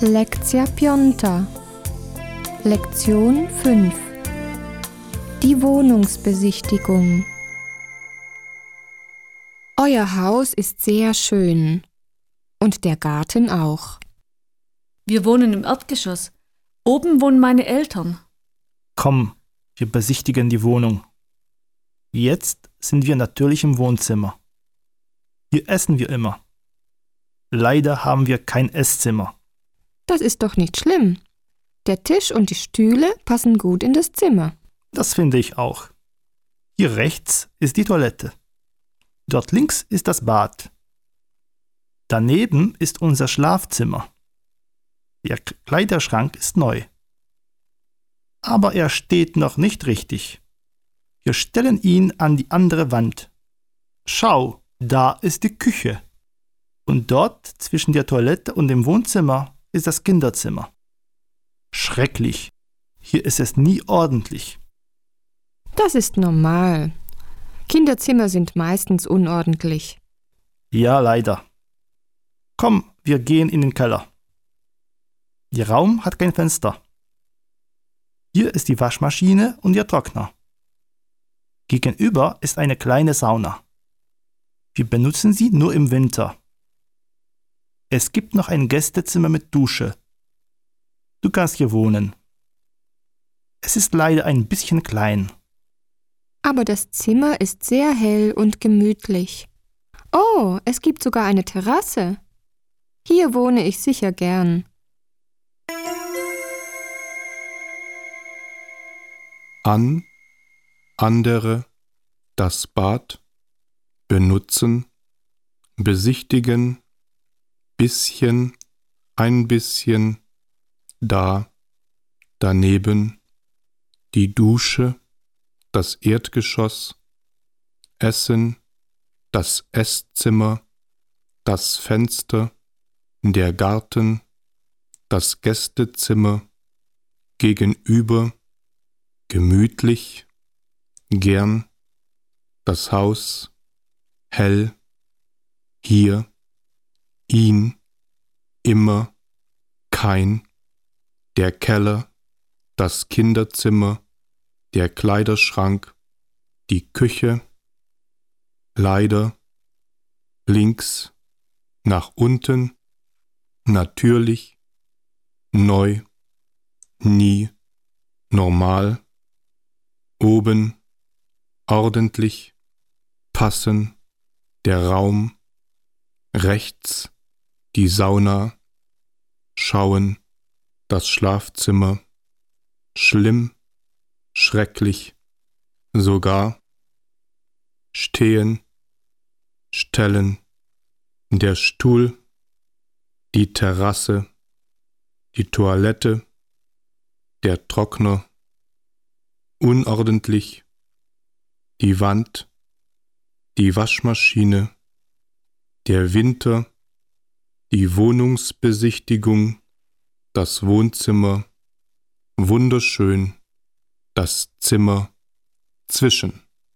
Lekcja piąta. Lektion 5. Die Wohnungsbesichtigung. Euer Haus ist sehr schön. Und der Garten auch. Wir wohnen im Erdgeschoss. Oben wohnen meine Eltern. Komm, wir besichtigen die Wohnung. Jetzt sind wir natürlich im Wohnzimmer. Hier essen wir immer. Leider haben wir kein Esszimmer. Das ist doch nicht schlimm. Der Tisch und die Stühle passen gut in das Zimmer. Das finde ich auch. Hier rechts ist die Toilette. Dort links ist das Bad. Daneben ist unser Schlafzimmer. Der Kleiderschrank ist neu. Aber er steht noch nicht richtig. Wir stellen ihn an die andere Wand. Schau, da ist die Küche. Und dort zwischen der Toilette und dem Wohnzimmer ist das Kinderzimmer. Schrecklich. Hier ist es nie ordentlich. Das ist normal. Kinderzimmer sind meistens unordentlich. Ja, leider. Komm, wir gehen in den Keller. Der Raum hat kein Fenster. Hier ist die Waschmaschine und der Trockner. Gegenüber ist eine kleine Sauna. Wir benutzen sie nur im Winter. Es gibt noch ein Gästezimmer mit Dusche. Du kannst hier wohnen. Es ist leider ein bisschen klein. Aber das Zimmer ist sehr hell und gemütlich. Oh, es gibt sogar eine Terrasse. Hier wohne ich sicher gern. An, andere, das Bad, benutzen, besichtigen, bisschen, ein bisschen, da, daneben, die Dusche, das Erdgeschoss, Essen, das Esszimmer, das Fenster, der Garten, das Gästezimmer, gegenüber, gemütlich, gern, das Haus, hell, hier, ihn, immer, kein, der Keller, das Kinderzimmer, der Kleiderschrank, die Küche, leider, links, nach unten, natürlich, neu, nie, normal, oben, ordentlich, passen, der Raum, rechts, die Sauna, schauen, das Schlafzimmer, schlimm, schrecklich, sogar, stehen, stellen, der Stuhl, die Terrasse, die Toilette, der Trockner, unordentlich, die Wand, die Waschmaschine, der Winter, die Wohnungsbesichtigung, das Wohnzimmer, wunderschön, das Zimmer zwischen.